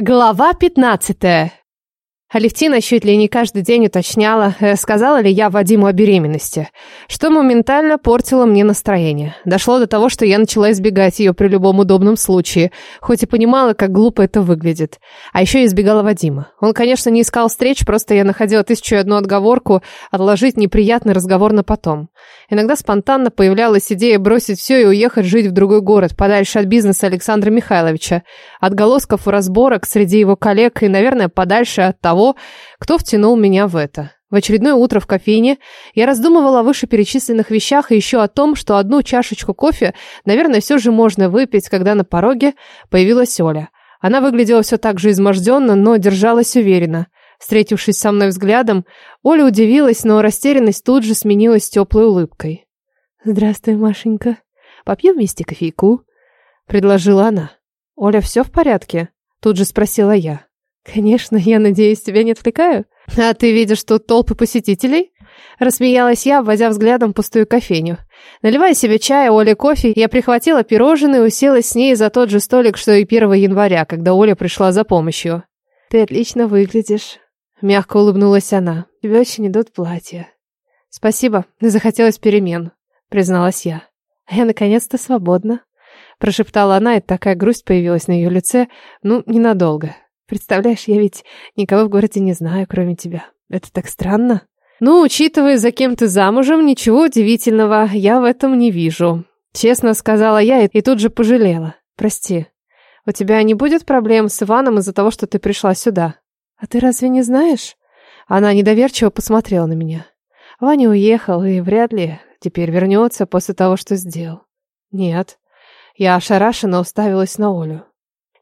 Глава 15. Алевтина чуть ли не каждый день уточняла, э, сказала ли я Вадиму о беременности, что моментально портило мне настроение. Дошло до того, что я начала избегать ее при любом удобном случае, хоть и понимала, как глупо это выглядит. А еще избегала Вадима. Он, конечно, не искал встреч, просто я находила тысячу и одну отговорку отложить неприятный разговор на потом. Иногда спонтанно появлялась идея бросить все и уехать жить в другой город, подальше от бизнеса Александра Михайловича, отголосков и разборок среди его коллег и, наверное, подальше от того, того, кто втянул меня в это. В очередное утро в кофейне я раздумывала о вышеперечисленных вещах и еще о том, что одну чашечку кофе, наверное, все же можно выпить, когда на пороге появилась Оля. Она выглядела все так же изможденно, но держалась уверенно. Встретившись со мной взглядом, Оля удивилась, но растерянность тут же сменилась теплой улыбкой. «Здравствуй, Машенька. Попьем вместе кофейку?» — предложила она. «Оля, все в порядке?» — тут же спросила я. «Конечно, я надеюсь, тебя не отвлекаю? А ты видишь тут толпы посетителей?» Рассмеялась я, вводя взглядом пустую кофейню. Наливая себе чай, Оле кофе, я прихватила пирожные и уселась с ней за тот же столик, что и 1 января, когда Оля пришла за помощью. «Ты отлично выглядишь», — мягко улыбнулась она. «Тебе очень идут платья». «Спасибо, захотелось перемен», — призналась я. «А я наконец-то свободна», — прошептала она, и такая грусть появилась на ее лице, ну, ненадолго. Представляешь, я ведь никого в городе не знаю, кроме тебя. Это так странно. Ну, учитывая, за кем ты замужем, ничего удивительного я в этом не вижу. Честно сказала я и тут же пожалела. Прости. У тебя не будет проблем с Иваном из-за того, что ты пришла сюда? А ты разве не знаешь? Она недоверчиво посмотрела на меня. Ваня уехал и вряд ли теперь вернется после того, что сделал. Нет. Я ошарашенно уставилась на Олю.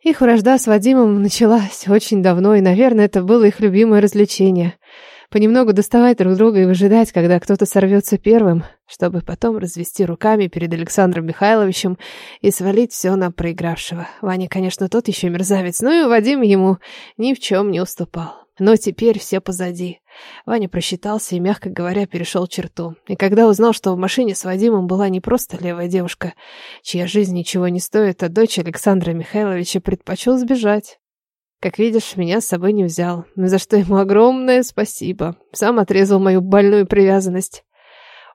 Их вражда с Вадимом началась очень давно, и, наверное, это было их любимое развлечение. Понемногу доставать друг друга и выжидать, когда кто-то сорвется первым, чтобы потом развести руками перед Александром Михайловичем и свалить все на проигравшего. Ваня, конечно, тот еще мерзавец, но и Вадим ему ни в чем не уступал. Но теперь все позади. Ваня просчитался и, мягко говоря, перешел черту. И когда узнал, что в машине с Вадимом была не просто левая девушка, чья жизнь ничего не стоит, а дочь Александра Михайловича, предпочел сбежать. Как видишь, меня с собой не взял, за что ему огромное спасибо. Сам отрезал мою больную привязанность.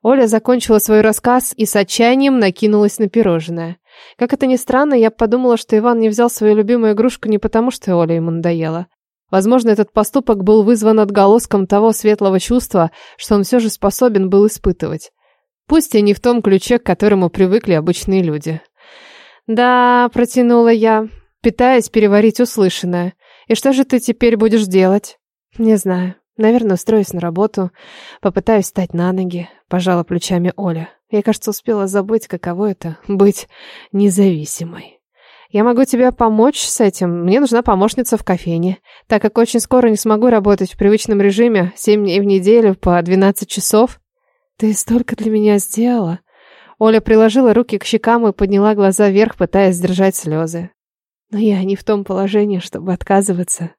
Оля закончила свой рассказ и с отчаянием накинулась на пирожное. Как это ни странно, я подумала, что Иван не взял свою любимую игрушку не потому, что Оля ему надоела. Возможно, этот поступок был вызван отголоском того светлого чувства, что он все же способен был испытывать. Пусть и не в том ключе, к которому привыкли обычные люди. «Да», — протянула я, пытаясь переварить услышанное. «И что же ты теперь будешь делать?» «Не знаю. Наверное, устроюсь на работу, попытаюсь встать на ноги», — пожала плечами Оля. Я, кажется, успела забыть, каково это — быть независимой. Я могу тебе помочь с этим. Мне нужна помощница в кофейне, так как очень скоро не смогу работать в привычном режиме, 7 дней в неделю по 12 часов. Ты столько для меня сделала. Оля приложила руки к щекам и подняла глаза вверх, пытаясь сдержать слезы. Но я не в том положении, чтобы отказываться.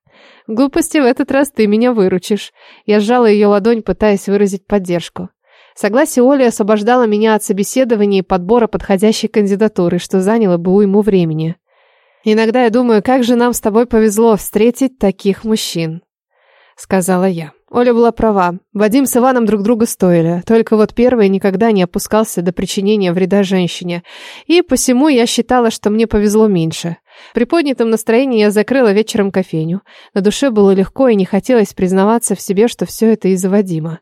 В глупости в этот раз ты меня выручишь. Я сжала ее ладонь, пытаясь выразить поддержку. Согласие Оли освобождало меня от собеседования и подбора подходящей кандидатуры, что заняло бы уйму времени. Иногда я думаю, как же нам с тобой повезло встретить таких мужчин, сказала я. Оля была права. Вадим с Иваном друг друга стоили. Только вот первый никогда не опускался до причинения вреда женщине. И посему я считала, что мне повезло меньше. При поднятом настроении я закрыла вечером кофейню. На душе было легко и не хотелось признаваться в себе, что все это из-за Вадима.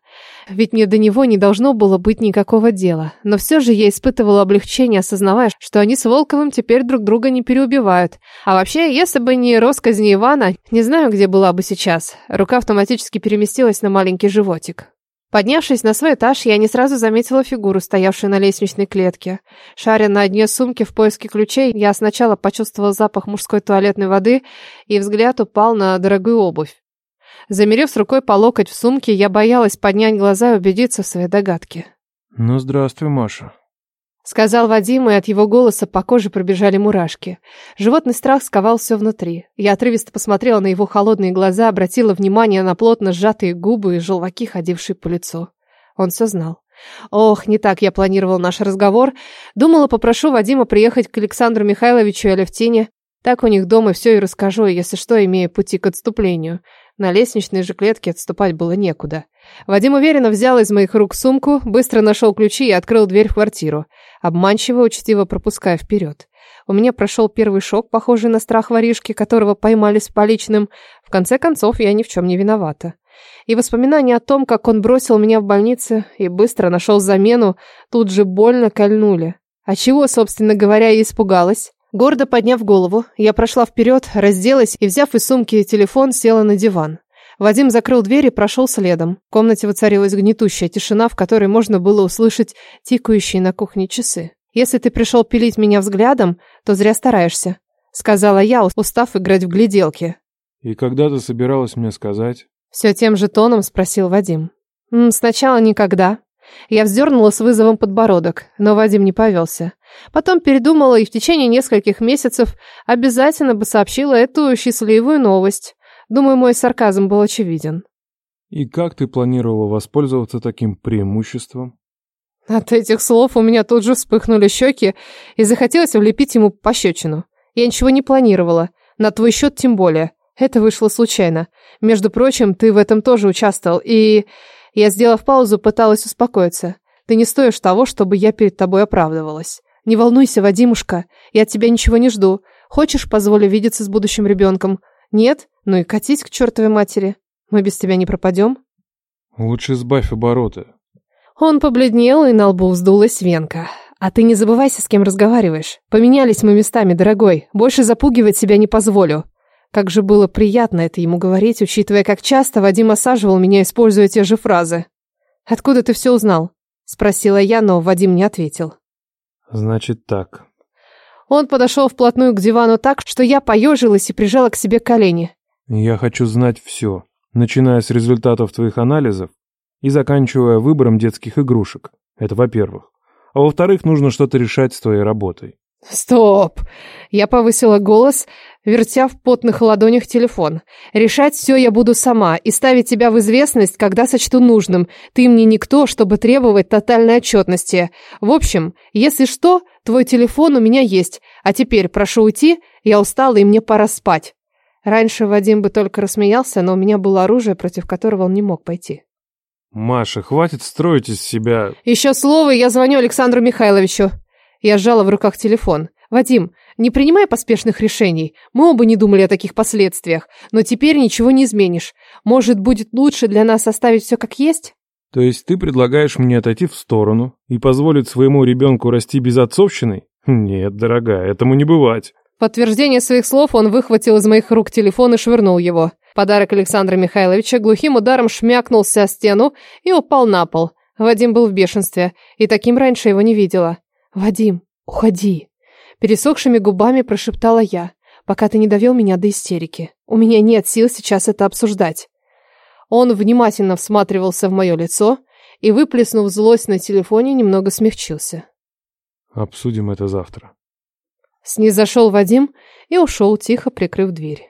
Ведь мне до него не должно было быть никакого дела. Но все же я испытывала облегчение, осознавая, что они с Волковым теперь друг друга не переубивают. А вообще, если бы не росказни Ивана, не знаю, где была бы сейчас. Рука автоматически переместилась на маленький животик. Поднявшись на свой этаж, я не сразу заметила фигуру, стоявшую на лестничной клетке. Шаря на дне сумки в поиске ключей, я сначала почувствовала запах мужской туалетной воды, и взгляд упал на дорогую обувь. Замерев с рукой по локоть в сумке, я боялась поднять глаза и убедиться в своей догадке. «Ну, здравствуй, Маша», Сказал Вадим, и от его голоса по коже пробежали мурашки. Животный страх сковал все внутри. Я отрывисто посмотрела на его холодные глаза, обратила внимание на плотно сжатые губы и желваки, ходившие по лицу. Он все знал. Ох, не так я планировал наш разговор. Думала, попрошу Вадима приехать к Александру Михайловичу и Алевтине. Так у них дома все и расскажу, если что, имея пути к отступлению. На лестничной же клетке отступать было некуда. Вадим уверенно взял из моих рук сумку, быстро нашел ключи и открыл дверь в квартиру, обманчиво, учтиво пропуская вперед. У меня прошел первый шок, похожий на страх воришки, которого поймали с поличным. В конце концов, я ни в чем не виновата. И воспоминания о том, как он бросил меня в больнице и быстро нашел замену, тут же больно кольнули. А чего, собственно говоря, я испугалась? Гордо подняв голову, я прошла вперед, разделась и, взяв из сумки телефон, села на диван. Вадим закрыл дверь и прошел следом. В комнате воцарилась гнетущая тишина, в которой можно было услышать тикающие на кухне часы. «Если ты пришел пилить меня взглядом, то зря стараешься», — сказала я, устав играть в гляделки. «И когда ты собиралась мне сказать?» Все тем же тоном спросил Вадим. «М -м, «Сначала никогда». Я вздернула с вызовом подбородок, но Вадим не повелся. Потом передумала и в течение нескольких месяцев обязательно бы сообщила эту счастливую новость. Думаю, мой сарказм был очевиден. «И как ты планировала воспользоваться таким преимуществом?» От этих слов у меня тут же вспыхнули щеки и захотелось влепить ему пощечину. Я ничего не планировала, на твой счет тем более. Это вышло случайно. Между прочим, ты в этом тоже участвовал, и... Я, сделав паузу, пыталась успокоиться. Ты не стоишь того, чтобы я перед тобой оправдывалась. Не волнуйся, Вадимушка, я от тебя ничего не жду. Хочешь, позволю видеться с будущим ребенком? Нет? Ну и катись к чертовой матери. Мы без тебя не пропадем. Лучше сбавь обороты. Он побледнел, и на лбу вздулась венка. А ты не забывайся, с кем разговариваешь. Поменялись мы местами, дорогой. Больше запугивать себя не позволю. Как же было приятно это ему говорить, учитывая, как часто Вадим осаживал меня, используя те же фразы. «Откуда ты все узнал?» – спросила я, но Вадим не ответил. «Значит так». Он подошел вплотную к дивану так, что я поежилась и прижала к себе колени. «Я хочу знать все, начиная с результатов твоих анализов и заканчивая выбором детских игрушек. Это во-первых. А во-вторых, нужно что-то решать с твоей работой. Стоп! Я повысила голос, вертя в потных ладонях телефон. Решать все я буду сама и ставить тебя в известность, когда сочту нужным. Ты мне никто, чтобы требовать тотальной отчетности. В общем, если что, твой телефон у меня есть. А теперь прошу уйти, я устала и мне пора спать. Раньше Вадим бы только рассмеялся, но у меня было оружие, против которого он не мог пойти. Маша, хватит строить из себя... Еще слово, я звоню Александру Михайловичу. Я сжала в руках телефон. «Вадим, не принимай поспешных решений. Мы оба не думали о таких последствиях. Но теперь ничего не изменишь. Может, будет лучше для нас оставить все как есть?» «То есть ты предлагаешь мне отойти в сторону и позволить своему ребенку расти без отцовщины? Нет, дорогая, этому не бывать». В подтверждение своих слов он выхватил из моих рук телефон и швырнул его. Подарок Александра Михайловича глухим ударом шмякнулся о стену и упал на пол. Вадим был в бешенстве, и таким раньше его не видела. «Вадим, уходи!» Пересохшими губами прошептала я, пока ты не довел меня до истерики. У меня нет сил сейчас это обсуждать. Он внимательно всматривался в мое лицо и, выплеснув злость на телефоне, немного смягчился. «Обсудим это завтра». Снизошел Вадим и ушел, тихо прикрыв дверь.